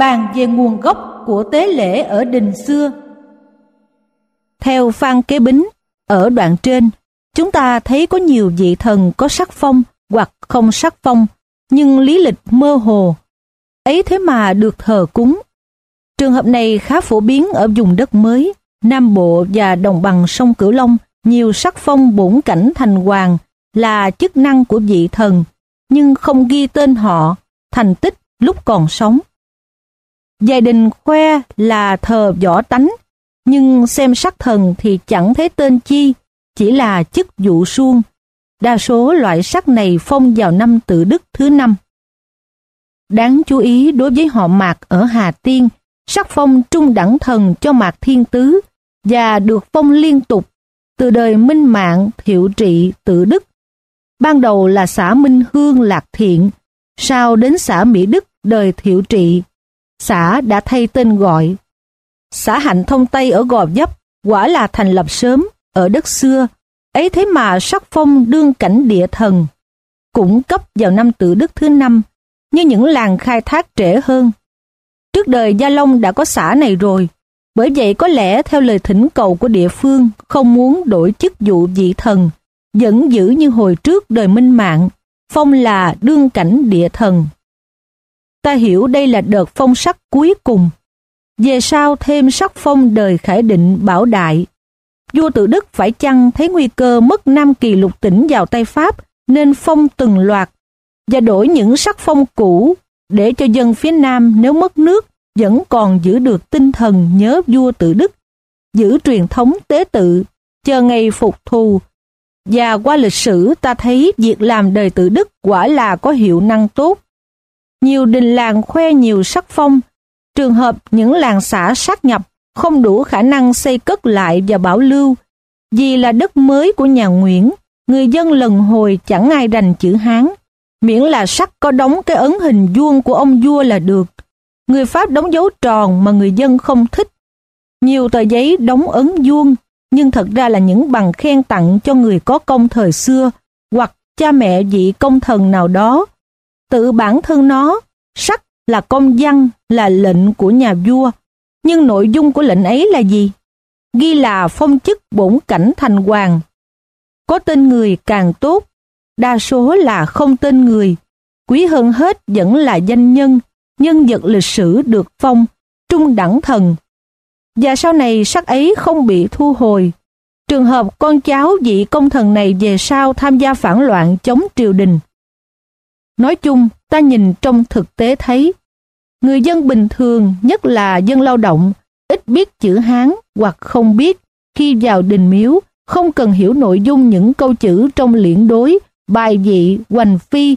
Bàn về nguồn gốc của tế lễ ở đình xưa. Theo Phan Kế Bính, ở đoạn trên, chúng ta thấy có nhiều vị thần có sắc phong hoặc không sắc phong, nhưng lý lịch mơ hồ. Ấy thế mà được thờ cúng. Trường hợp này khá phổ biến ở vùng đất mới, Nam Bộ và đồng bằng sông Cửu Long, nhiều sắc phong bổn cảnh thành hoàng là chức năng của vị thần, nhưng không ghi tên họ, thành tích lúc còn sống. Gia đình khoe là thờ võ tánh, nhưng xem sắc thần thì chẳng thấy tên chi, chỉ là chức vụ suông. Đa số loại sắc này phong vào năm tự đức thứ năm. Đáng chú ý đối với họ Mạc ở Hà Tiên, sắc phong trung đẳng thần cho Mạc Thiên Tứ và được phong liên tục từ đời Minh Mạng, Thiệu Trị, Tự Đức. Ban đầu là xã Minh Hương Lạc Thiện, sau đến xã Mỹ Đức đời Thiệu Trị, xã đã thay tên gọi. Xã Hạnh Thông Tây ở Gò Vấp quả là thành lập sớm ở đất xưa, ấy thế mà sắc phong đương cảnh địa thần, cũng cấp vào năm tự đức thứ năm, như những làng khai thác trễ hơn. Trước đời Gia Long đã có xã này rồi, bởi vậy có lẽ theo lời thỉnh cầu của địa phương không muốn đổi chức vụ vị thần, vẫn giữ như hồi trước đời Minh Mạng, phong là đương cảnh địa thần ta hiểu đây là đợt phong sắc cuối cùng. Về sau thêm sắc phong đời khải định bảo đại. Vua tự Đức phải chăng thấy nguy cơ mất Nam Kỳ lục tỉnh vào tay Pháp nên phong từng loạt và đổi những sắc phong cũ để cho dân phía Nam nếu mất nước vẫn còn giữ được tinh thần nhớ vua tự Đức, giữ truyền thống tế tự, chờ ngày phục thù. Và qua lịch sử ta thấy việc làm đời tự Đức quả là có hiệu năng tốt nhiều đình làng khoe nhiều sắc phong. Trường hợp những làng xã sát nhập không đủ khả năng xây cất lại và bảo lưu. Vì là đất mới của nhà Nguyễn, người dân lần hồi chẳng ai rành chữ Hán. Miễn là sắc có đóng cái ấn hình vuông của ông vua là được. Người Pháp đóng dấu tròn mà người dân không thích. Nhiều tờ giấy đóng ấn vuông, nhưng thật ra là những bằng khen tặng cho người có công thời xưa hoặc cha mẹ vị công thần nào đó Tự bản thân nó, sắc là công văn, là lệnh của nhà vua. Nhưng nội dung của lệnh ấy là gì? Ghi là phong chức bổn cảnh thành hoàng. Có tên người càng tốt, đa số là không tên người. Quý hơn hết vẫn là danh nhân, nhân vật lịch sử được phong, trung đẳng thần. Và sau này sắc ấy không bị thu hồi. Trường hợp con cháu vị công thần này về sau tham gia phản loạn chống triều đình Nói chung, ta nhìn trong thực tế thấy, người dân bình thường, nhất là dân lao động, ít biết chữ Hán hoặc không biết, khi vào đình miếu, không cần hiểu nội dung những câu chữ trong liễn đối, bài vị, hoành phi,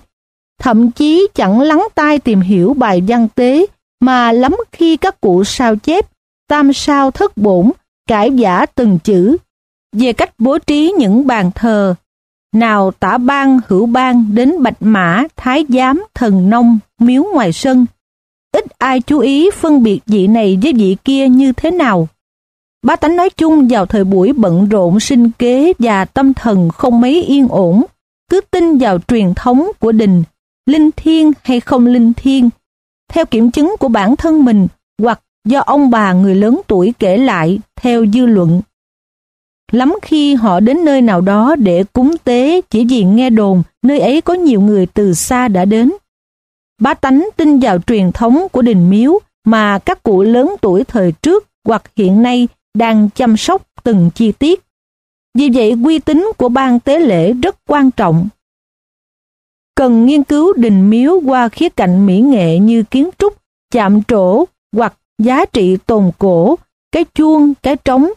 thậm chí chẳng lắng tai tìm hiểu bài văn tế, mà lắm khi các cụ sao chép, tam sao thất bổn, cải giả từng chữ. Về cách bố trí những bàn thờ, nào tả ban hữu ban đến bạch mã, thái giám, thần nông, miếu ngoài sân. Ít ai chú ý phân biệt vị này với vị kia như thế nào. Ba tánh nói chung vào thời buổi bận rộn sinh kế và tâm thần không mấy yên ổn, cứ tin vào truyền thống của đình, linh thiêng hay không linh thiêng, theo kiểm chứng của bản thân mình hoặc do ông bà người lớn tuổi kể lại theo dư luận Lắm khi họ đến nơi nào đó để cúng tế chỉ vì nghe đồn nơi ấy có nhiều người từ xa đã đến. Bá tánh tin vào truyền thống của đình miếu mà các cụ lớn tuổi thời trước hoặc hiện nay đang chăm sóc từng chi tiết. Vì vậy uy tín của ban tế lễ rất quan trọng. cần nghiên cứu đình miếu qua khía cạnh mỹ nghệ như kiến trúc, chạm trổ hoặc giá trị tồn cổ, cái chuông, cái trống,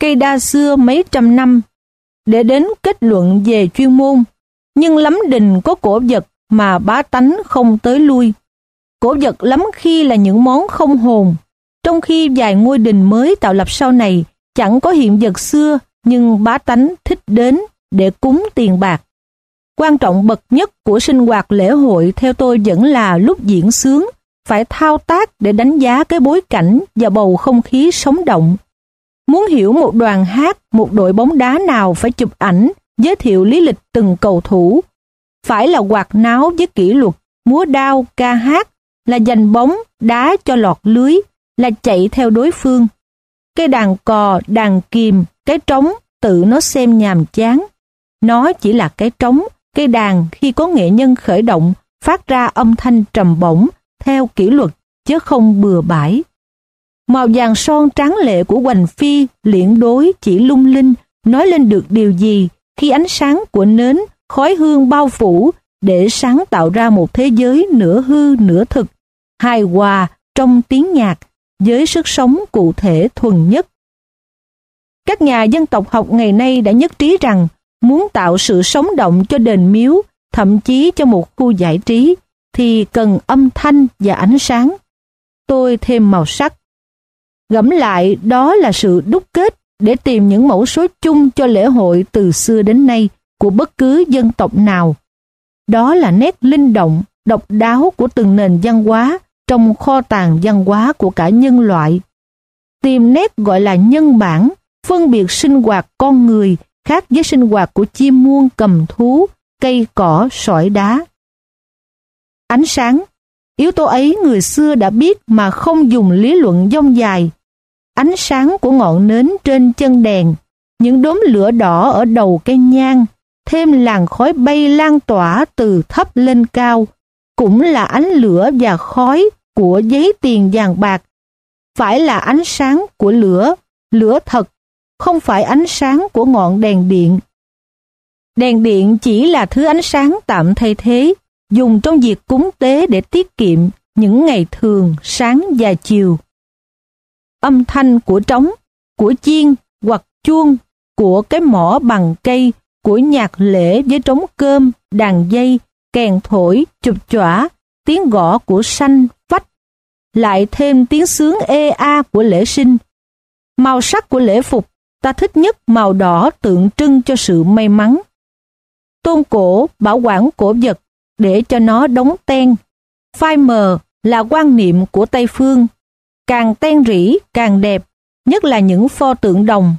cây đa xưa mấy trăm năm, để đến kết luận về chuyên môn. Nhưng lắm đình có cổ vật mà bá tánh không tới lui. Cổ vật lắm khi là những món không hồn, trong khi vài ngôi đình mới tạo lập sau này chẳng có hiện vật xưa nhưng bá tánh thích đến để cúng tiền bạc. Quan trọng bậc nhất của sinh hoạt lễ hội theo tôi vẫn là lúc diễn sướng, phải thao tác để đánh giá cái bối cảnh và bầu không khí sống động. Muốn hiểu một đoàn hát, một đội bóng đá nào phải chụp ảnh, giới thiệu lý lịch từng cầu thủ. Phải là quạt náo với kỷ luật, múa đao, ca hát, là giành bóng, đá cho lọt lưới, là chạy theo đối phương. Cái đàn cò, đàn kìm, cái trống, tự nó xem nhàm chán. Nó chỉ là cái trống, cây đàn khi có nghệ nhân khởi động phát ra âm thanh trầm bổng theo kỷ luật chứ không bừa bãi. Màu vàng son tráng lệ của Hoành Phi liễn đối chỉ lung linh nói lên được điều gì khi ánh sáng của nến khói hương bao phủ để sáng tạo ra một thế giới nửa hư nửa thực, hài hòa trong tiếng nhạc với sức sống cụ thể thuần nhất. Các nhà dân tộc học ngày nay đã nhất trí rằng muốn tạo sự sống động cho đền miếu, thậm chí cho một khu giải trí, thì cần âm thanh và ánh sáng. Tôi thêm màu sắc. Gẫm lại đó là sự đúc kết để tìm những mẫu số chung cho lễ hội từ xưa đến nay của bất cứ dân tộc nào. Đó là nét linh động, độc đáo của từng nền văn hóa trong kho tàng văn hóa của cả nhân loại. Tìm nét gọi là nhân bản, phân biệt sinh hoạt con người khác với sinh hoạt của chim muông, cầm thú, cây cỏ, sỏi đá. Ánh sáng, yếu tố ấy người xưa đã biết mà không dùng lý luận dông dài. Ánh sáng của ngọn nến trên chân đèn, những đốm lửa đỏ ở đầu cây nhang, thêm làn khói bay lan tỏa từ thấp lên cao, cũng là ánh lửa và khói của giấy tiền vàng bạc. Phải là ánh sáng của lửa, lửa thật không phải ánh sáng của ngọn đèn điện. Đèn điện chỉ là thứ ánh sáng tạm thay thế, dùng trong việc cúng tế để tiết kiệm những ngày thường sáng và chiều. Âm thanh của trống, của chiên hoặc chuông, của cái mỏ bằng cây, của nhạc lễ với trống cơm, đàn dây, kèn thổi, chụp chỏa, tiếng gõ của sanh, vách, lại thêm tiếng sướng ê a của lễ sinh. Màu sắc của lễ phục ta thích nhất màu đỏ tượng trưng cho sự may mắn. Tôn cổ bảo quản cổ vật để cho nó đóng ten. Phai mờ là quan niệm của Tây Phương. Càng ten rỉ càng đẹp, nhất là những pho tượng đồng.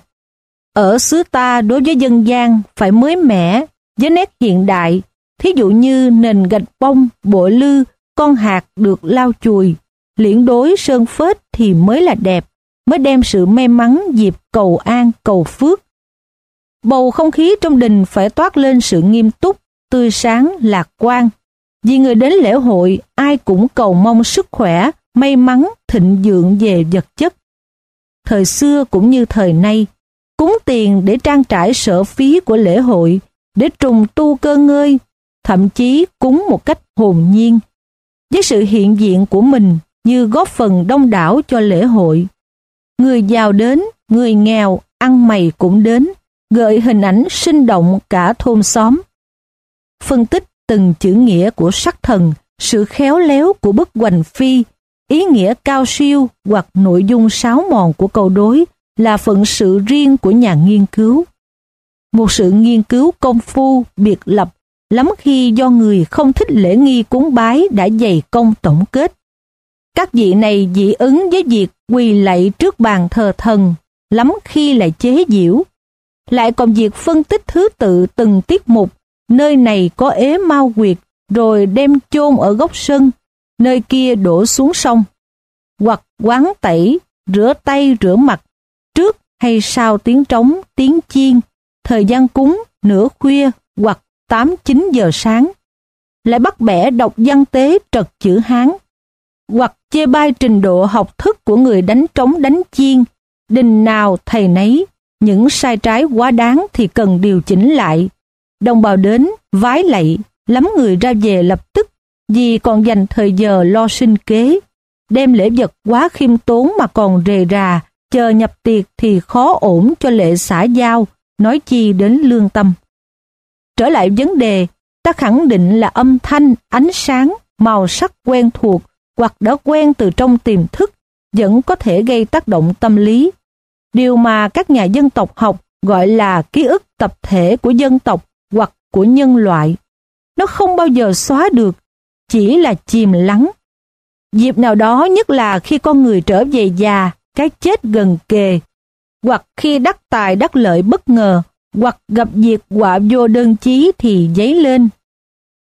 Ở xứ ta đối với dân gian phải mới mẻ, với nét hiện đại, thí dụ như nền gạch bông, bộ lư, con hạt được lau chùi, liễn đối sơn phết thì mới là đẹp mới đem sự may mắn dịp cầu an cầu phước. Bầu không khí trong đình phải toát lên sự nghiêm túc, tươi sáng, lạc quan. Vì người đến lễ hội ai cũng cầu mong sức khỏe, may mắn, thịnh vượng về vật chất. Thời xưa cũng như thời nay, cúng tiền để trang trải sở phí của lễ hội, để trùng tu cơ ngơi, thậm chí cúng một cách hồn nhiên. Với sự hiện diện của mình như góp phần đông đảo cho lễ hội. Người giàu đến, người nghèo, ăn mày cũng đến, gợi hình ảnh sinh động cả thôn xóm. Phân tích từng chữ nghĩa của sắc thần, sự khéo léo của bức hoành phi, ý nghĩa cao siêu hoặc nội dung sáo mòn của câu đối là phận sự riêng của nhà nghiên cứu. Một sự nghiên cứu công phu, biệt lập, lắm khi do người không thích lễ nghi cúng bái đã dày công tổng kết. Các vị này dị ứng với việc quỳ lạy trước bàn thờ thần, lắm khi lại chế giễu. Lại còn việc phân tích thứ tự từng tiết mục, nơi này có ế mau quyệt, rồi đem chôn ở góc sân, nơi kia đổ xuống sông. Hoặc quán tẩy, rửa tay rửa mặt, trước hay sau tiếng trống, tiếng chiên, thời gian cúng, nửa khuya hoặc 8-9 giờ sáng. Lại bắt bẻ đọc văn tế trật chữ Hán, hoặc chê bai trình độ học thức của người đánh trống đánh chiên, đình nào thầy nấy, những sai trái quá đáng thì cần điều chỉnh lại. Đồng bào đến, vái lạy, lắm người ra về lập tức vì còn dành thời giờ lo sinh kế. Đem lễ vật quá khiêm tốn mà còn rề rà, chờ nhập tiệc thì khó ổn cho lễ xã giao, nói chi đến lương tâm. Trở lại vấn đề, ta khẳng định là âm thanh, ánh sáng, màu sắc quen thuộc hoặc đã quen từ trong tiềm thức vẫn có thể gây tác động tâm lý. Điều mà các nhà dân tộc học gọi là ký ức tập thể của dân tộc hoặc của nhân loại. Nó không bao giờ xóa được, chỉ là chìm lắng. Dịp nào đó nhất là khi con người trở về già, cái chết gần kề, hoặc khi đắc tài đắc lợi bất ngờ, hoặc gặp việc quả vô đơn chí thì dấy lên.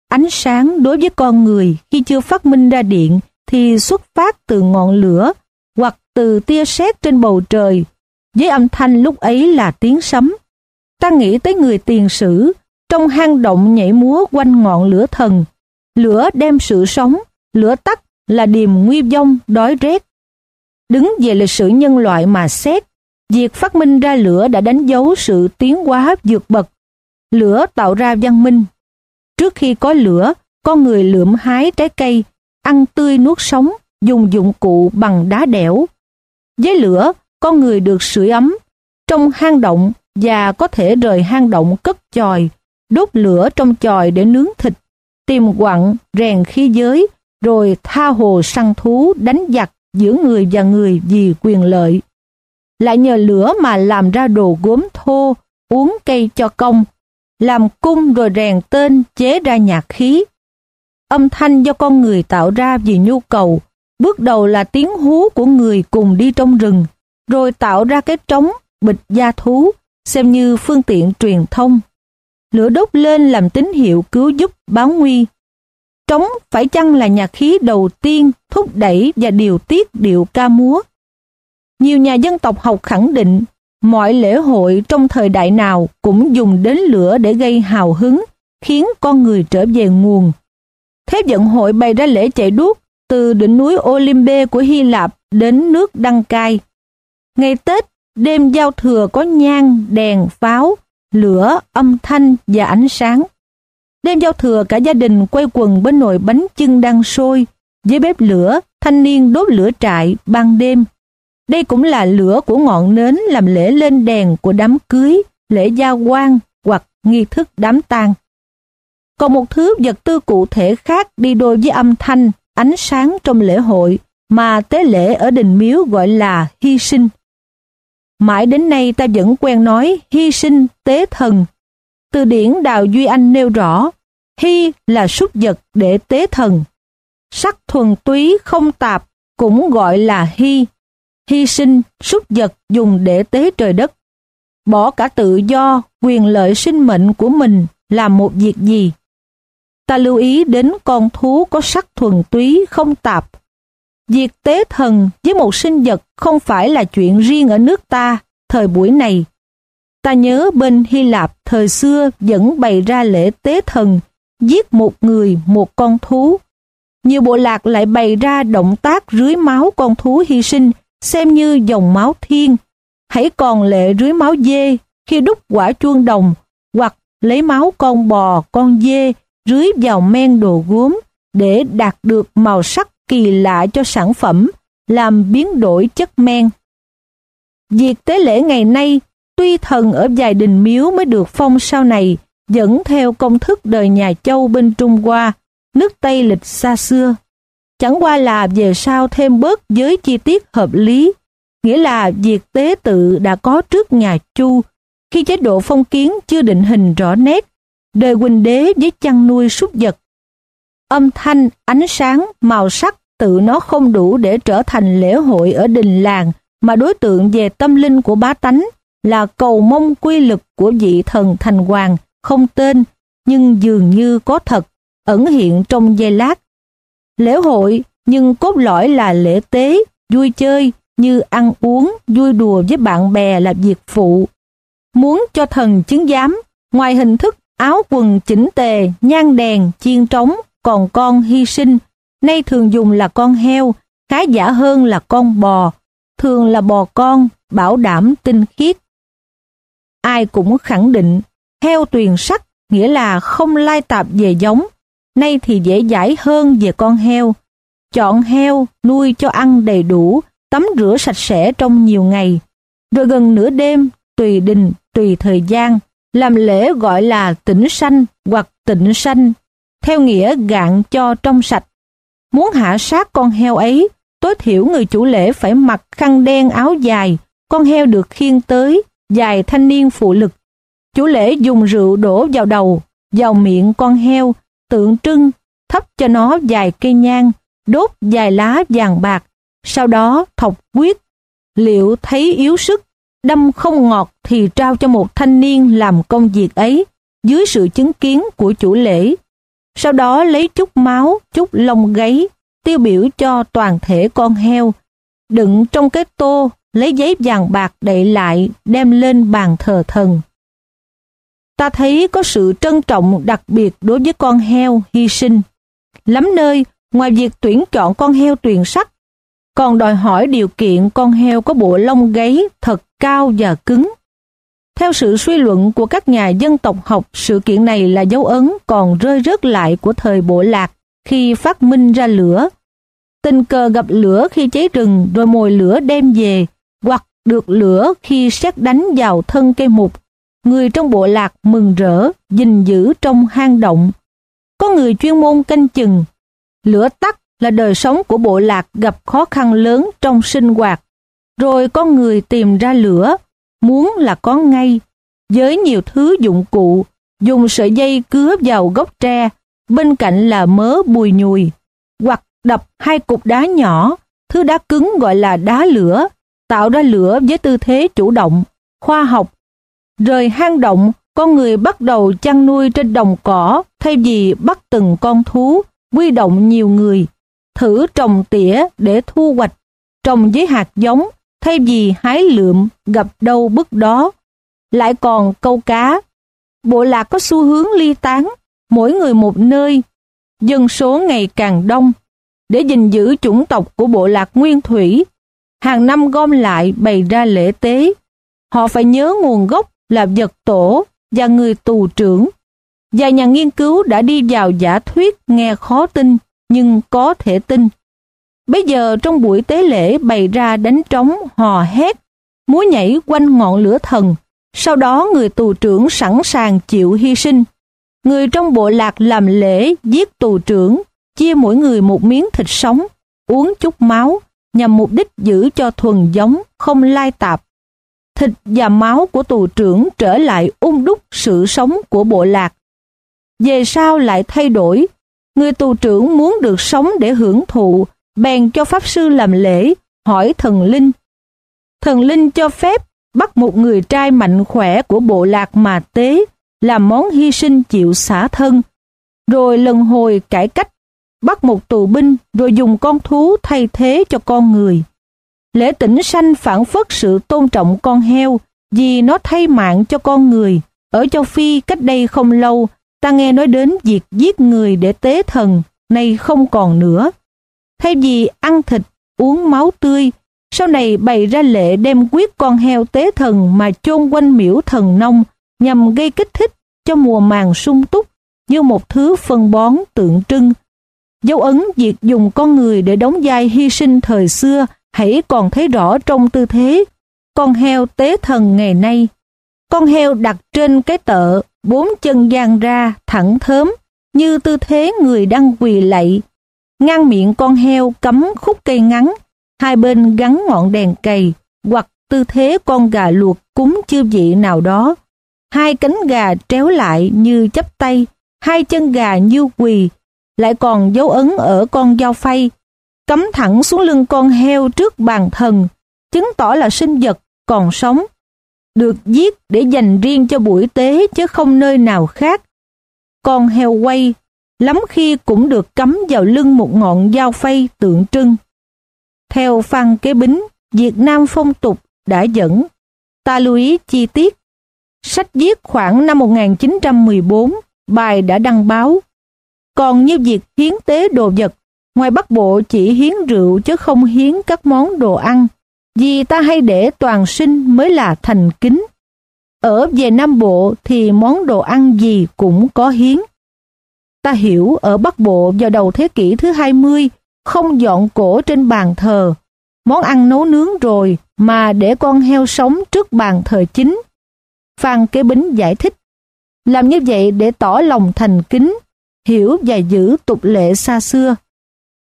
Ánh sáng đối với con người khi chưa phát minh ra điện thì xuất phát từ ngọn lửa hoặc từ tia sét trên bầu trời, với âm thanh lúc ấy là tiếng sấm. Ta nghĩ tới người tiền sử, trong hang động nhảy múa quanh ngọn lửa thần. Lửa đem sự sống, lửa tắt là điềm nguy vong đói rét. Đứng về lịch sử nhân loại mà xét, việc phát minh ra lửa đã đánh dấu sự tiến hóa vượt bậc. Lửa tạo ra văn minh. Trước khi có lửa, con người lượm hái trái cây, ăn tươi nuốt sống, dùng dụng cụ bằng đá đẽo. Với lửa, con người được sưởi ấm trong hang động và có thể rời hang động cất chòi, đốt lửa trong chòi để nướng thịt, tìm quặng, rèn khí giới, rồi tha hồ săn thú đánh giặc giữa người và người vì quyền lợi. Lại nhờ lửa mà làm ra đồ gốm thô, uống cây cho công, làm cung rồi rèn tên chế ra nhạc khí. Âm thanh do con người tạo ra vì nhu cầu, bước đầu là tiếng hú của người cùng đi trong rừng, rồi tạo ra cái trống, bịch gia thú, xem như phương tiện truyền thông. Lửa đốt lên làm tín hiệu cứu giúp báo nguy. Trống phải chăng là nhạc khí đầu tiên thúc đẩy và điều tiết điệu ca múa? Nhiều nhà dân tộc học khẳng định mọi lễ hội trong thời đại nào cũng dùng đến lửa để gây hào hứng, khiến con người trở về nguồn. Thế vận hội bày ra lễ chạy đuốc từ đỉnh núi Olympe của Hy Lạp đến nước Đăng Cai. Ngày Tết, đêm giao thừa có nhang, đèn, pháo, lửa, âm thanh và ánh sáng. Đêm giao thừa cả gia đình quay quần bên nồi bánh chưng đang sôi, dưới bếp lửa, thanh niên đốt lửa trại ban đêm. Đây cũng là lửa của ngọn nến làm lễ lên đèn của đám cưới, lễ gia quan hoặc nghi thức đám tang. Còn một thứ vật tư cụ thể khác đi đôi với âm thanh, ánh sáng trong lễ hội mà tế lễ ở đình miếu gọi là hy sinh. Mãi đến nay ta vẫn quen nói hy sinh tế thần. Từ điển Đào Duy Anh nêu rõ, hy là súc vật để tế thần. Sắc thuần túy không tạp cũng gọi là hy. Hy sinh súc vật dùng để tế trời đất. Bỏ cả tự do, quyền lợi sinh mệnh của mình là một việc gì. Ta lưu ý đến con thú có sắc thuần túy không tạp Việc tế thần với một sinh vật không phải là chuyện riêng ở nước ta thời buổi này. Ta nhớ bên Hy Lạp thời xưa vẫn bày ra lễ tế thần, giết một người một con thú. Nhiều bộ lạc lại bày ra động tác rưới máu con thú hy sinh xem như dòng máu thiên. Hãy còn lệ rưới máu dê khi đúc quả chuông đồng hoặc lấy máu con bò, con dê rưới vào men đồ gốm để đạt được màu sắc kỳ lạ cho sản phẩm, làm biến đổi chất men. Việc tế lễ ngày nay, tuy thần ở vài đình miếu mới được phong sau này, vẫn theo công thức đời nhà Châu bên Trung Hoa, nước Tây lịch xa xưa. Chẳng qua là về sau thêm bớt giới chi tiết hợp lý, nghĩa là việc tế tự đã có trước nhà Chu, khi chế độ phong kiến chưa định hình rõ nét, đời Quỳnh đế với chăn nuôi súc vật Âm thanh, ánh sáng, màu sắc tự nó không đủ để trở thành lễ hội ở đình làng mà đối tượng về tâm linh của bá tánh là cầu mong quy lực của vị thần thành hoàng không tên nhưng dường như có thật ẩn hiện trong giây lát. Lễ hội nhưng cốt lõi là lễ tế, vui chơi như ăn uống, vui đùa với bạn bè là việc phụ. Muốn cho thần chứng giám, ngoài hình thức áo quần chỉnh tề, nhang đèn, chiên trống, còn con hy sinh, nay thường dùng là con heo, khá giả hơn là con bò, thường là bò con, bảo đảm tinh khiết. Ai cũng khẳng định, heo tuyền sắc nghĩa là không lai tạp về giống, nay thì dễ dãi hơn về con heo. Chọn heo, nuôi cho ăn đầy đủ, tắm rửa sạch sẽ trong nhiều ngày. Rồi gần nửa đêm, tùy đình, tùy thời gian, làm lễ gọi là tỉnh sanh hoặc tịnh sanh, theo nghĩa gạn cho trong sạch. Muốn hạ sát con heo ấy, tối thiểu người chủ lễ phải mặc khăn đen áo dài, con heo được khiêng tới, dài thanh niên phụ lực. Chủ lễ dùng rượu đổ vào đầu, vào miệng con heo, tượng trưng, thắp cho nó dài cây nhang, đốt dài lá vàng bạc, sau đó thọc quyết. Liệu thấy yếu sức, đâm không ngọt thì trao cho một thanh niên làm công việc ấy, dưới sự chứng kiến của chủ lễ. Sau đó lấy chút máu, chút lông gáy, tiêu biểu cho toàn thể con heo, đựng trong cái tô, lấy giấy vàng bạc đậy lại, đem lên bàn thờ thần. Ta thấy có sự trân trọng đặc biệt đối với con heo hy sinh. Lắm nơi, ngoài việc tuyển chọn con heo tuyền sắc, còn đòi hỏi điều kiện con heo có bộ lông gáy thật cao và cứng. Theo sự suy luận của các nhà dân tộc học, sự kiện này là dấu ấn còn rơi rớt lại của thời bộ lạc khi phát minh ra lửa. Tình cờ gặp lửa khi cháy rừng rồi mồi lửa đem về, hoặc được lửa khi xét đánh vào thân cây mục. Người trong bộ lạc mừng rỡ, gìn giữ trong hang động. Có người chuyên môn canh chừng. Lửa tắt là đời sống của bộ lạc gặp khó khăn lớn trong sinh hoạt. Rồi có người tìm ra lửa, muốn là có ngay, với nhiều thứ dụng cụ, dùng sợi dây cứa vào gốc tre, bên cạnh là mớ bùi nhùi, hoặc đập hai cục đá nhỏ, thứ đá cứng gọi là đá lửa, tạo ra lửa với tư thế chủ động, khoa học. Rời hang động, con người bắt đầu chăn nuôi trên đồng cỏ thay vì bắt từng con thú, quy động nhiều người, thử trồng tỉa để thu hoạch, trồng với hạt giống thay vì hái lượm gặp đâu bức đó. Lại còn câu cá. Bộ lạc có xu hướng ly tán, mỗi người một nơi, dân số ngày càng đông. Để gìn giữ chủng tộc của bộ lạc nguyên thủy, hàng năm gom lại bày ra lễ tế. Họ phải nhớ nguồn gốc là vật tổ và người tù trưởng. Và nhà nghiên cứu đã đi vào giả thuyết nghe khó tin, nhưng có thể tin. Bây giờ trong buổi tế lễ bày ra đánh trống, hò hét, múa nhảy quanh ngọn lửa thần. Sau đó người tù trưởng sẵn sàng chịu hy sinh. Người trong bộ lạc làm lễ giết tù trưởng, chia mỗi người một miếng thịt sống, uống chút máu, nhằm mục đích giữ cho thuần giống, không lai tạp. Thịt và máu của tù trưởng trở lại ung đúc sự sống của bộ lạc. Về sau lại thay đổi, người tù trưởng muốn được sống để hưởng thụ, bèn cho Pháp Sư làm lễ, hỏi thần linh. Thần linh cho phép bắt một người trai mạnh khỏe của bộ lạc mà tế, làm món hy sinh chịu xả thân, rồi lần hồi cải cách, bắt một tù binh rồi dùng con thú thay thế cho con người. Lễ tỉnh sanh phản phất sự tôn trọng con heo vì nó thay mạng cho con người. Ở châu Phi cách đây không lâu, ta nghe nói đến việc giết người để tế thần, nay không còn nữa. Thay vì ăn thịt, uống máu tươi, sau này bày ra lệ đem quyết con heo tế thần mà chôn quanh miễu thần nông nhằm gây kích thích cho mùa màng sung túc như một thứ phân bón tượng trưng. Dấu ấn việc dùng con người để đóng vai hy sinh thời xưa hãy còn thấy rõ trong tư thế con heo tế thần ngày nay. Con heo đặt trên cái tợ, bốn chân dang ra, thẳng thớm, như tư thế người đang quỳ lạy. Ngang miệng con heo cắm khúc cây ngắn, hai bên gắn ngọn đèn cầy, hoặc tư thế con gà luộc cúng chư vị nào đó. Hai cánh gà tréo lại như chấp tay, hai chân gà như quỳ, lại còn dấu ấn ở con dao phay, cắm thẳng xuống lưng con heo trước bàn thần, chứng tỏ là sinh vật còn sống, được giết để dành riêng cho buổi tế chứ không nơi nào khác. Con heo quay, lắm khi cũng được cắm vào lưng một ngọn dao phay tượng trưng. Theo Phan Kế Bính, Việt Nam phong tục đã dẫn, ta lưu ý chi tiết. Sách viết khoảng năm 1914, bài đã đăng báo. Còn như việc hiến tế đồ vật, ngoài Bắc Bộ chỉ hiến rượu chứ không hiến các món đồ ăn, vì ta hay để toàn sinh mới là thành kính. Ở về Nam Bộ thì món đồ ăn gì cũng có hiến. Ta hiểu ở Bắc Bộ vào đầu thế kỷ thứ 20 không dọn cổ trên bàn thờ. Món ăn nấu nướng rồi mà để con heo sống trước bàn thờ chính. Phan Kế Bính giải thích. Làm như vậy để tỏ lòng thành kính, hiểu và giữ tục lệ xa xưa.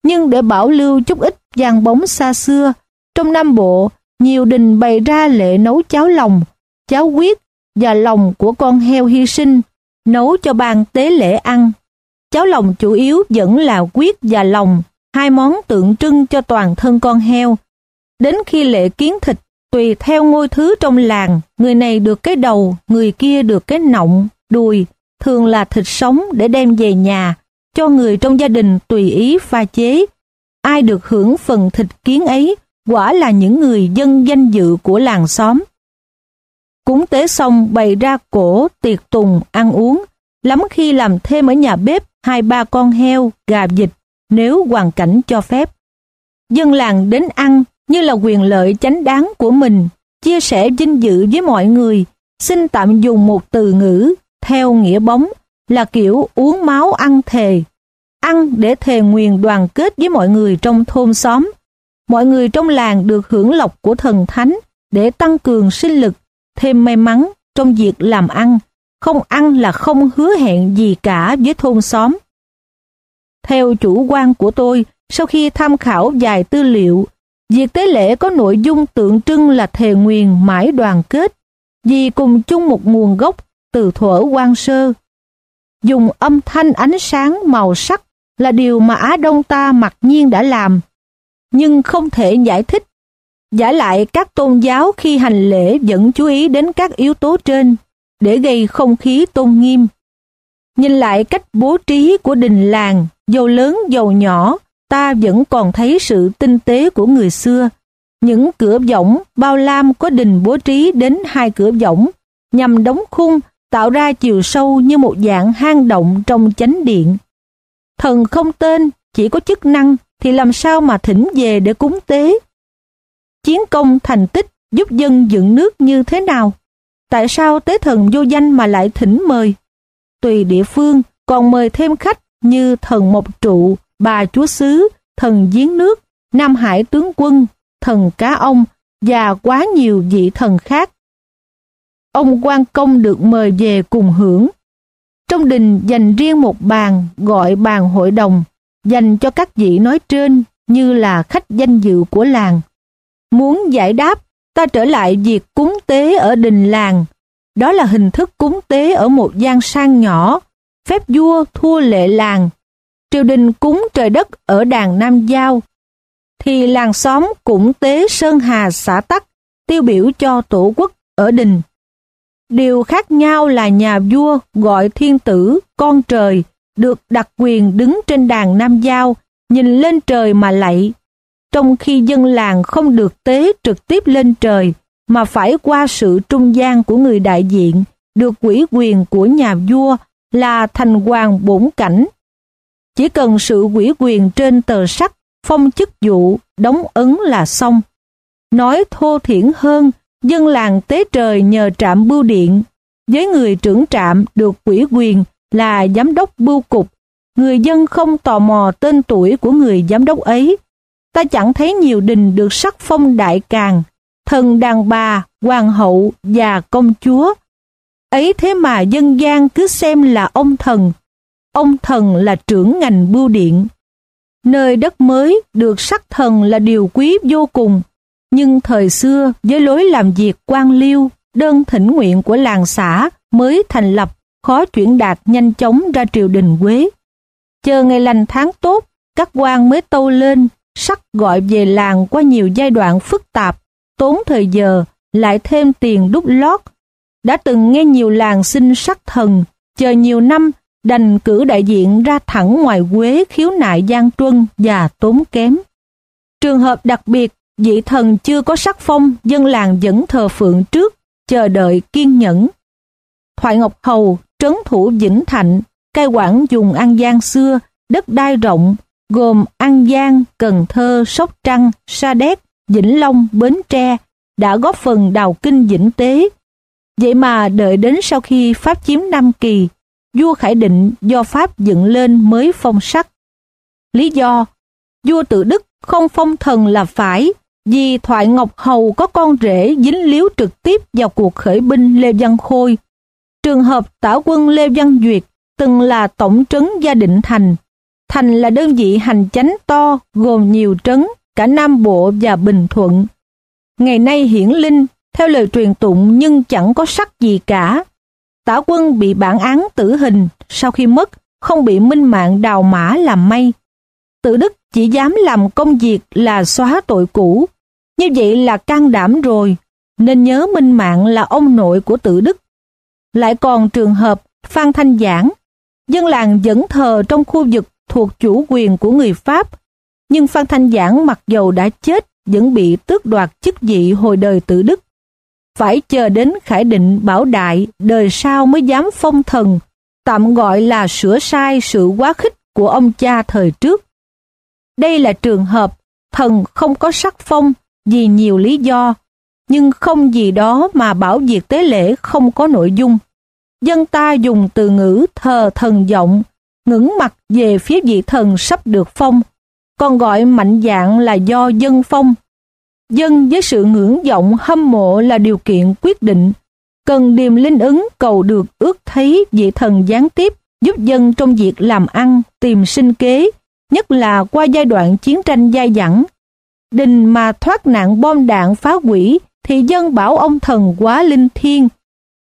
Nhưng để bảo lưu chút ít vàng bóng xa xưa, trong Nam Bộ, nhiều đình bày ra lệ nấu cháo lòng, cháo huyết và lòng của con heo hy sinh, nấu cho bàn tế lễ ăn. Cháo lòng chủ yếu vẫn là huyết và lòng, hai món tượng trưng cho toàn thân con heo. Đến khi lễ kiến thịt, tùy theo ngôi thứ trong làng, người này được cái đầu, người kia được cái nọng, đùi, thường là thịt sống để đem về nhà, cho người trong gia đình tùy ý pha chế. Ai được hưởng phần thịt kiến ấy, quả là những người dân danh dự của làng xóm. Cúng tế xong bày ra cổ, tiệc tùng, ăn uống, lắm khi làm thêm ở nhà bếp hai ba con heo, gà vịt, nếu hoàn cảnh cho phép. Dân làng đến ăn như là quyền lợi chánh đáng của mình, chia sẻ vinh dự với mọi người, xin tạm dùng một từ ngữ theo nghĩa bóng là kiểu uống máu ăn thề. Ăn để thề nguyền đoàn kết với mọi người trong thôn xóm. Mọi người trong làng được hưởng lộc của thần thánh để tăng cường sinh lực, thêm may mắn trong việc làm ăn. Không ăn là không hứa hẹn gì cả với thôn xóm. Theo chủ quan của tôi, sau khi tham khảo vài tư liệu, việc tế lễ có nội dung tượng trưng là thề nguyền mãi đoàn kết, vì cùng chung một nguồn gốc từ thuở quan sơ. Dùng âm thanh ánh sáng màu sắc là điều mà Á Đông ta mặc nhiên đã làm, nhưng không thể giải thích. Giả lại các tôn giáo khi hành lễ vẫn chú ý đến các yếu tố trên để gây không khí tôn nghiêm. Nhìn lại cách bố trí của đình làng, dầu lớn dầu nhỏ, ta vẫn còn thấy sự tinh tế của người xưa. Những cửa võng bao lam có đình bố trí đến hai cửa võng nhằm đóng khung tạo ra chiều sâu như một dạng hang động trong chánh điện. Thần không tên, chỉ có chức năng thì làm sao mà thỉnh về để cúng tế? Chiến công thành tích giúp dân dựng nước như thế nào? Tại sao tế thần vô danh mà lại thỉnh mời? Tùy địa phương còn mời thêm khách như thần Mộc Trụ, bà Chúa Xứ, thần Giếng Nước, Nam Hải Tướng Quân, thần Cá Ông và quá nhiều vị thần khác. Ông quan công được mời về cùng hưởng. Trong đình dành riêng một bàn gọi bàn hội đồng, dành cho các vị nói trên như là khách danh dự của làng. Muốn giải đáp, ta trở lại việc cúng tế ở đình làng. Đó là hình thức cúng tế ở một gian sang nhỏ, phép vua thua lệ làng. Triều đình cúng trời đất ở đàn Nam Giao, thì làng xóm cũng tế Sơn Hà xã Tắc, tiêu biểu cho tổ quốc ở đình. Điều khác nhau là nhà vua gọi thiên tử, con trời, được đặc quyền đứng trên đàn Nam Giao, nhìn lên trời mà lạy. Trong khi dân làng không được tế trực tiếp lên trời, mà phải qua sự trung gian của người đại diện, được quỹ quyền của nhà vua là thành hoàng bổn cảnh. Chỉ cần sự quỹ quyền trên tờ sắt, phong chức vụ, đóng ấn là xong. Nói thô thiển hơn, dân làng tế trời nhờ trạm bưu điện. Với người trưởng trạm được quỹ quyền là giám đốc bưu cục, người dân không tò mò tên tuổi của người giám đốc ấy. Ta chẳng thấy nhiều đình được sắc phong đại càng, thần đàn bà, hoàng hậu và công chúa Ấy thế mà dân gian cứ xem là ông thần. Ông thần là trưởng ngành bưu điện. Nơi đất mới được sắc thần là điều quý vô cùng. Nhưng thời xưa với lối làm việc quan liêu, đơn thỉnh nguyện của làng xã mới thành lập, khó chuyển đạt nhanh chóng ra triều đình Quế. Chờ ngày lành tháng tốt, các quan mới tâu lên, gọi về làng qua nhiều giai đoạn phức tạp, tốn thời giờ, lại thêm tiền đúc lót, đã từng nghe nhiều làng xin sắc thần, chờ nhiều năm đành cử đại diện ra thẳng ngoài quế khiếu nại gian truân và tốn kém. Trường hợp đặc biệt, vị thần chưa có sắc phong, dân làng vẫn thờ phượng trước, chờ đợi kiên nhẫn. Thoại Ngọc Hầu, trấn thủ Vĩnh Thạnh, cai quản dùng An Giang xưa, đất đai rộng, gồm An Giang, Cần Thơ, Sóc Trăng, Sa Đéc, Vĩnh Long, Bến Tre, đã góp phần đào kinh vĩnh tế, Vậy mà đợi đến sau khi Pháp chiếm Nam Kỳ, vua Khải Định do Pháp dựng lên mới phong sắc. Lý do, vua tự Đức không phong thần là phải, vì Thoại Ngọc Hầu có con rể dính líu trực tiếp vào cuộc khởi binh Lê Văn Khôi. Trường hợp tả quân Lê Văn Duyệt từng là tổng trấn gia định thành. Thành là đơn vị hành chánh to gồm nhiều trấn, cả Nam Bộ và Bình Thuận. Ngày nay hiển linh, theo lời truyền tụng nhưng chẳng có sắc gì cả. Tả quân bị bản án tử hình, sau khi mất, không bị minh mạng đào mã làm may. Tự đức chỉ dám làm công việc là xóa tội cũ. Như vậy là can đảm rồi, nên nhớ minh mạng là ông nội của tự đức. Lại còn trường hợp Phan Thanh Giảng, dân làng vẫn thờ trong khu vực thuộc chủ quyền của người Pháp, nhưng Phan Thanh Giảng mặc dầu đã chết vẫn bị tước đoạt chức vị hồi đời tự đức. Phải chờ đến khải định bảo đại đời sau mới dám phong thần, tạm gọi là sửa sai sự quá khích của ông cha thời trước. Đây là trường hợp thần không có sắc phong vì nhiều lý do, nhưng không gì đó mà bảo việc tế lễ không có nội dung. Dân ta dùng từ ngữ thờ thần giọng, ngẩng mặt về phía vị thần sắp được phong, còn gọi mạnh dạng là do dân phong. Dân với sự ngưỡng vọng hâm mộ là điều kiện quyết định, cần điềm linh ứng cầu được ước thấy vị thần gián tiếp giúp dân trong việc làm ăn, tìm sinh kế, nhất là qua giai đoạn chiến tranh dai dẳng. Đình mà thoát nạn bom đạn phá hủy thì dân bảo ông thần quá linh thiêng.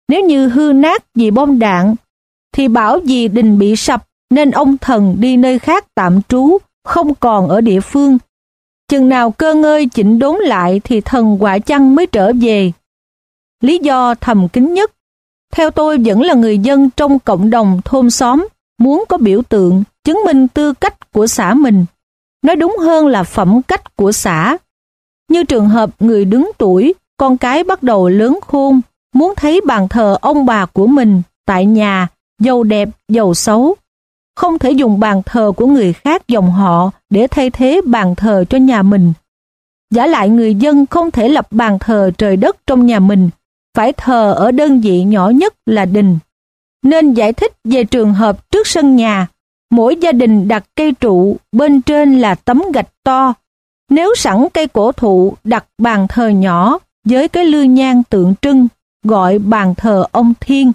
Nếu như hư nát vì bom đạn thì bảo vì đình bị sập nên ông thần đi nơi khác tạm trú, không còn ở địa phương. Chừng nào cơ ngơi chỉnh đốn lại thì thần quả chăng mới trở về. Lý do thầm kín nhất, theo tôi vẫn là người dân trong cộng đồng thôn xóm muốn có biểu tượng chứng minh tư cách của xã mình. Nói đúng hơn là phẩm cách của xã. Như trường hợp người đứng tuổi, con cái bắt đầu lớn khôn, muốn thấy bàn thờ ông bà của mình tại nhà, giàu đẹp, giàu xấu. Không thể dùng bàn thờ của người khác dòng họ để thay thế bàn thờ cho nhà mình. Giả lại người dân không thể lập bàn thờ trời đất trong nhà mình, phải thờ ở đơn vị nhỏ nhất là đình. Nên giải thích về trường hợp trước sân nhà, mỗi gia đình đặt cây trụ, bên trên là tấm gạch to. Nếu sẵn cây cổ thụ đặt bàn thờ nhỏ với cái lư nhang tượng trưng, gọi bàn thờ ông Thiên.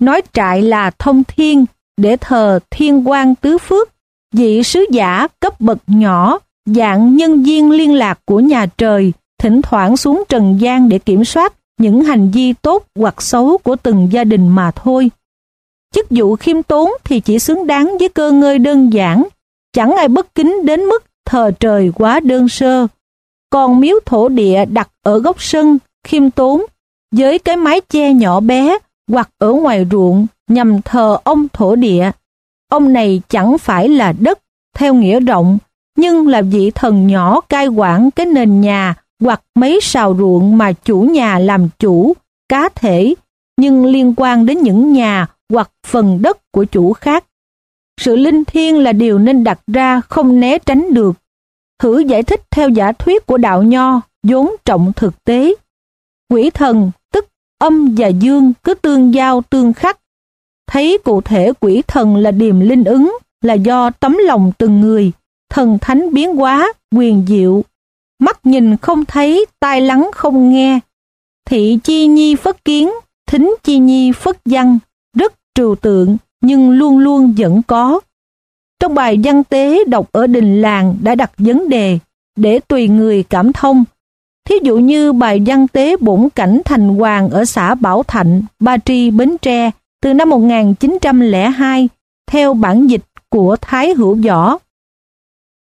Nói trại là thông thiên, để thờ thiên quan tứ phước, vị sứ giả cấp bậc nhỏ, dạng nhân viên liên lạc của nhà trời, thỉnh thoảng xuống trần gian để kiểm soát những hành vi tốt hoặc xấu của từng gia đình mà thôi. Chức vụ khiêm tốn thì chỉ xứng đáng với cơ ngơi đơn giản, chẳng ai bất kính đến mức thờ trời quá đơn sơ. Còn miếu thổ địa đặt ở góc sân, khiêm tốn, với cái mái che nhỏ bé hoặc ở ngoài ruộng nhằm thờ ông thổ địa. Ông này chẳng phải là đất theo nghĩa rộng, nhưng là vị thần nhỏ cai quản cái nền nhà hoặc mấy sào ruộng mà chủ nhà làm chủ, cá thể, nhưng liên quan đến những nhà hoặc phần đất của chủ khác. Sự linh thiêng là điều nên đặt ra không né tránh được. Thử giải thích theo giả thuyết của đạo nho, vốn trọng thực tế. Quỷ thần, âm và dương cứ tương giao tương khắc. Thấy cụ thể quỷ thần là điềm linh ứng, là do tấm lòng từng người, thần thánh biến hóa, quyền diệu. Mắt nhìn không thấy, tai lắng không nghe. Thị chi nhi phất kiến, thính chi nhi phất văn, rất trừu tượng nhưng luôn luôn vẫn có. Trong bài văn tế đọc ở đình làng đã đặt vấn đề để tùy người cảm thông. Thí dụ như bài văn tế bổn cảnh thành hoàng ở xã Bảo Thạnh, Ba Tri, Bến Tre từ năm 1902 theo bản dịch của Thái Hữu Võ.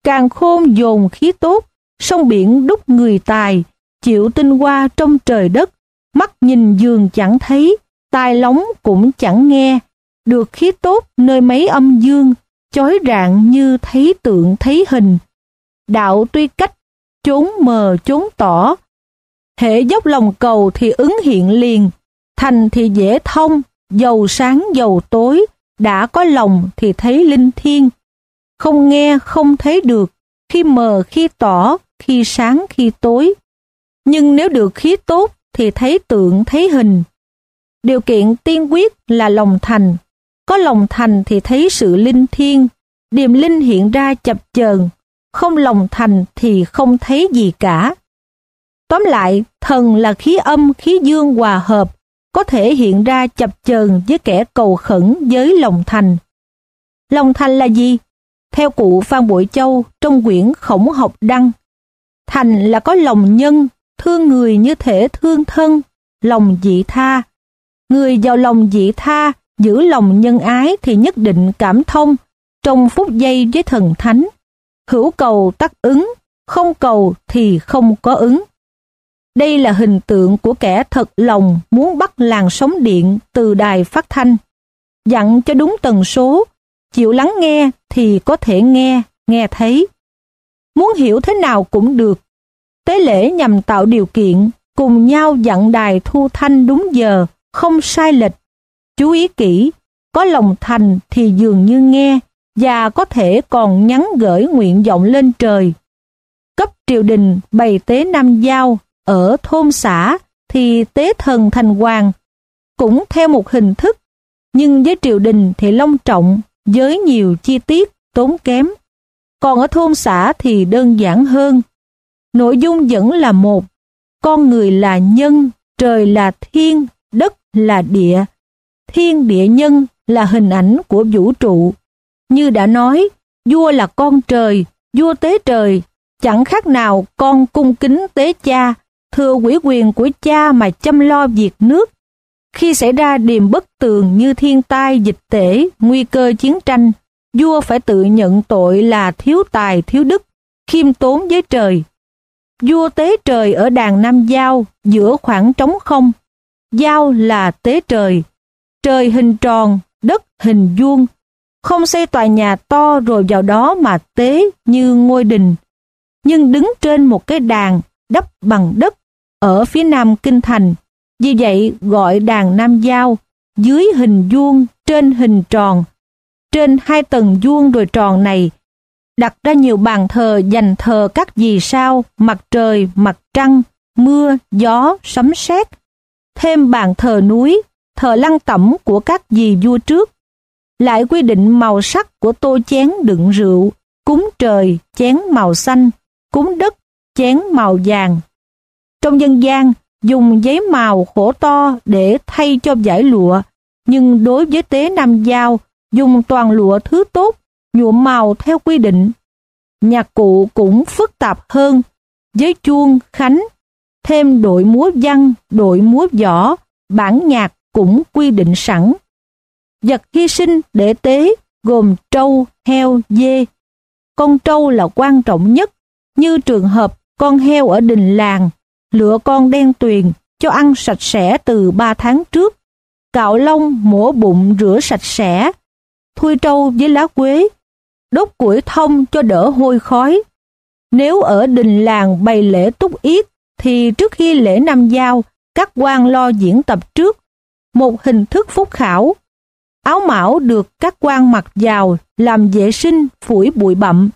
Càng khôn dồn khí tốt, sông biển đúc người tài, chịu tinh hoa trong trời đất, mắt nhìn giường chẳng thấy, tai lóng cũng chẳng nghe, được khí tốt nơi mấy âm dương, chói rạng như thấy tượng thấy hình. Đạo tuy cách, chốn mờ chốn tỏ, hệ dốc lòng cầu thì ứng hiện liền, thành thì dễ thông, dầu sáng dầu tối, đã có lòng thì thấy linh thiên Không nghe không thấy được, khi mờ khi tỏ, khi sáng khi tối. Nhưng nếu được khí tốt thì thấy tượng thấy hình, Điều kiện tiên quyết là lòng thành. Có lòng thành thì thấy sự linh thiên điềm linh hiện ra chập chờn, không lòng thành thì không thấy gì cả. Tóm lại, thần là khí âm, khí dương hòa hợp, có thể hiện ra chập chờn với kẻ cầu khẩn với lòng thành. Lòng thành là gì? Theo cụ Phan Bội Châu trong quyển Khổng học đăng, thành là có lòng nhân, thương người như thể thương thân, lòng dị tha. Người giàu lòng dị tha, giữ lòng nhân ái thì nhất định cảm thông, trong phút giây với thần thánh. Hữu cầu tắc ứng, không cầu thì không có ứng. Đây là hình tượng của kẻ thật lòng muốn bắt làn sóng điện từ đài phát thanh. Dặn cho đúng tần số, chịu lắng nghe thì có thể nghe, nghe thấy. Muốn hiểu thế nào cũng được. Tế lễ nhằm tạo điều kiện, cùng nhau dặn đài thu thanh đúng giờ, không sai lệch. Chú ý kỹ, có lòng thành thì dường như nghe, và có thể còn nhắn gửi nguyện vọng lên trời. Cấp triều đình bày tế nam giao ở thôn xã thì tế thần thành hoàng, cũng theo một hình thức, nhưng với triều đình thì long trọng, với nhiều chi tiết, tốn kém. Còn ở thôn xã thì đơn giản hơn. Nội dung vẫn là một, con người là nhân, trời là thiên, đất là địa. Thiên địa nhân là hình ảnh của vũ trụ. Như đã nói, vua là con trời, vua tế trời, chẳng khác nào con cung kính tế cha, thừa quỷ quyền của cha mà chăm lo việc nước. Khi xảy ra điềm bất tường như thiên tai, dịch tễ, nguy cơ chiến tranh, vua phải tự nhận tội là thiếu tài, thiếu đức, khiêm tốn với trời. Vua tế trời ở đàn Nam Giao, giữa khoảng trống không. Giao là tế trời, trời hình tròn, đất hình vuông. Không xây tòa nhà to rồi vào đó mà tế như ngôi đình, nhưng đứng trên một cái đàn đắp bằng đất ở phía nam kinh thành. Vì vậy gọi đàn Nam Giao, dưới hình vuông, trên hình tròn. Trên hai tầng vuông rồi tròn này, đặt ra nhiều bàn thờ dành thờ các vì sao, mặt trời, mặt trăng, mưa, gió, sấm sét. Thêm bàn thờ núi, thờ lăng tẩm của các dì vua trước. Lại quy định màu sắc của tô chén đựng rượu, cúng trời, chén màu xanh, cúng đất, chén màu vàng, trong dân gian, dùng giấy màu khổ to để thay cho giải lụa, nhưng đối với tế nam giao, dùng toàn lụa thứ tốt, nhuộm màu theo quy định. Nhạc cụ cũng phức tạp hơn, với chuông, khánh, thêm đội múa văn, đội múa võ, bản nhạc cũng quy định sẵn. Vật hy sinh để tế gồm trâu, heo, dê. Con trâu là quan trọng nhất, như trường hợp con heo ở đình làng lựa con đen tuyền cho ăn sạch sẽ từ 3 tháng trước, cạo lông, mổ bụng rửa sạch sẽ, thui trâu với lá quế, đốt củi thông cho đỡ hôi khói. Nếu ở đình làng bày lễ túc yết, thì trước khi lễ năm giao, các quan lo diễn tập trước, một hình thức phúc khảo. Áo mão được các quan mặc vào làm vệ sinh, phủi bụi bặm,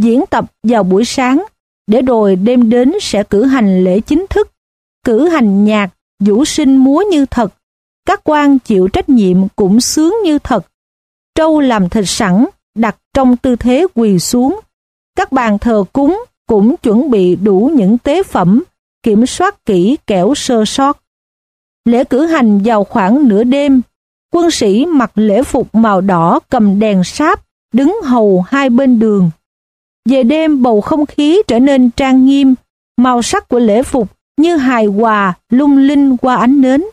diễn tập vào buổi sáng để rồi đêm đến sẽ cử hành lễ chính thức, cử hành nhạc, vũ sinh múa như thật, các quan chịu trách nhiệm cũng sướng như thật. Trâu làm thịt sẵn, đặt trong tư thế quỳ xuống. Các bàn thờ cúng cũng chuẩn bị đủ những tế phẩm, kiểm soát kỹ kẻo sơ sót. Lễ cử hành vào khoảng nửa đêm, quân sĩ mặc lễ phục màu đỏ cầm đèn sáp, đứng hầu hai bên đường. Về đêm bầu không khí trở nên trang nghiêm, màu sắc của lễ phục như hài hòa, lung linh qua ánh nến.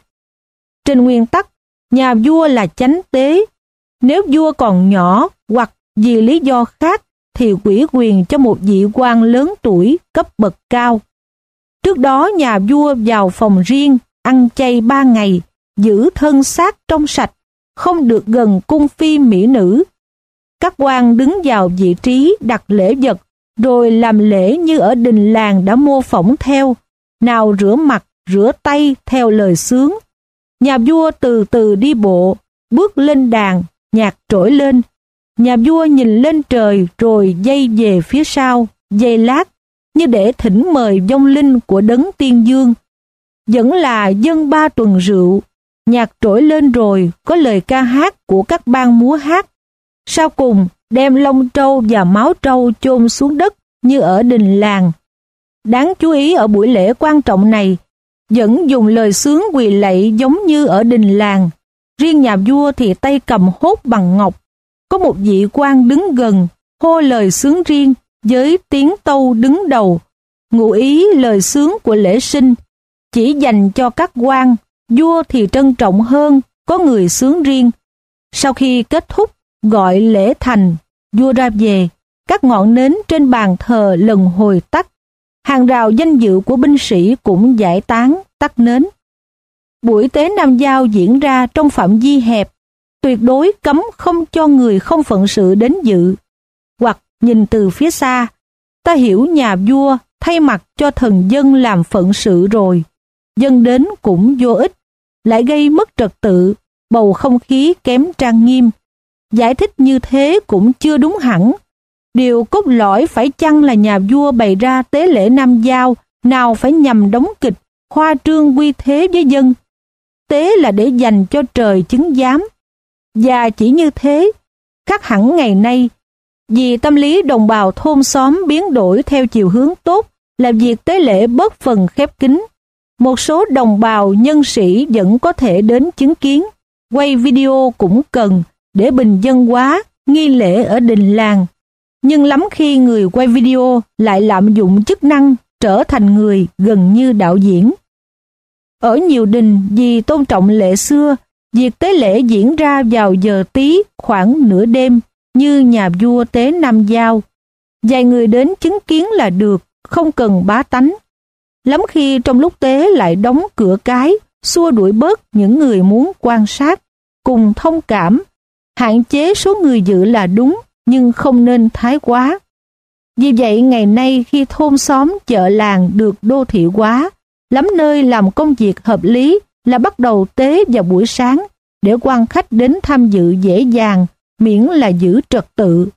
Trên nguyên tắc, nhà vua là chánh tế. Nếu vua còn nhỏ hoặc vì lý do khác thì quỷ quyền cho một vị quan lớn tuổi cấp bậc cao. Trước đó nhà vua vào phòng riêng, ăn chay ba ngày, giữ thân xác trong sạch, không được gần cung phi mỹ nữ, các quan đứng vào vị trí đặt lễ vật, rồi làm lễ như ở đình làng đã mô phỏng theo, nào rửa mặt, rửa tay theo lời sướng. Nhà vua từ từ đi bộ, bước lên đàn, nhạc trỗi lên. Nhà vua nhìn lên trời rồi dây về phía sau, dây lát, như để thỉnh mời vong linh của đấng tiên dương. Vẫn là dân ba tuần rượu, nhạc trỗi lên rồi có lời ca hát của các ban múa hát. Sau cùng đem lông trâu và máu trâu chôn xuống đất như ở đình làng. Đáng chú ý ở buổi lễ quan trọng này, vẫn dùng lời sướng quỳ lạy giống như ở đình làng. Riêng nhà vua thì tay cầm hốt bằng ngọc. Có một vị quan đứng gần, hô lời sướng riêng với tiếng tâu đứng đầu. Ngụ ý lời sướng của lễ sinh chỉ dành cho các quan, vua thì trân trọng hơn, có người sướng riêng. Sau khi kết thúc, gọi lễ thành, vua ra về, các ngọn nến trên bàn thờ lần hồi tắt. Hàng rào danh dự của binh sĩ cũng giải tán, tắt nến. Buổi tế Nam Giao diễn ra trong phạm vi hẹp, tuyệt đối cấm không cho người không phận sự đến dự. Hoặc nhìn từ phía xa, ta hiểu nhà vua thay mặt cho thần dân làm phận sự rồi. Dân đến cũng vô ích, lại gây mất trật tự, bầu không khí kém trang nghiêm. Giải thích như thế cũng chưa đúng hẳn. Điều cốt lõi phải chăng là nhà vua bày ra tế lễ Nam Giao, nào phải nhằm đóng kịch, hoa trương quy thế với dân. Tế là để dành cho trời chứng giám. Và chỉ như thế, khác hẳn ngày nay, vì tâm lý đồng bào thôn xóm biến đổi theo chiều hướng tốt, là việc tế lễ bớt phần khép kín. Một số đồng bào nhân sĩ vẫn có thể đến chứng kiến, quay video cũng cần để bình dân hóa nghi lễ ở đình làng. Nhưng lắm khi người quay video lại lạm dụng chức năng trở thành người gần như đạo diễn. Ở nhiều đình vì tôn trọng lễ xưa, việc tế lễ diễn ra vào giờ tí khoảng nửa đêm như nhà vua tế Nam Giao. Vài người đến chứng kiến là được, không cần bá tánh. Lắm khi trong lúc tế lại đóng cửa cái, xua đuổi bớt những người muốn quan sát, cùng thông cảm, hạn chế số người dự là đúng, nhưng không nên thái quá. Vì vậy ngày nay khi thôn xóm chợ làng được đô thị hóa, lắm nơi làm công việc hợp lý là bắt đầu tế vào buổi sáng để quan khách đến tham dự dễ dàng, miễn là giữ trật tự